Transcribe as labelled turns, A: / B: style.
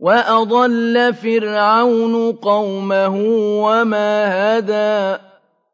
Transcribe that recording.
A: وَأَضَلَّ فِرْعَوْنُ قَوْمَهُ وَمَا هَدَىٰ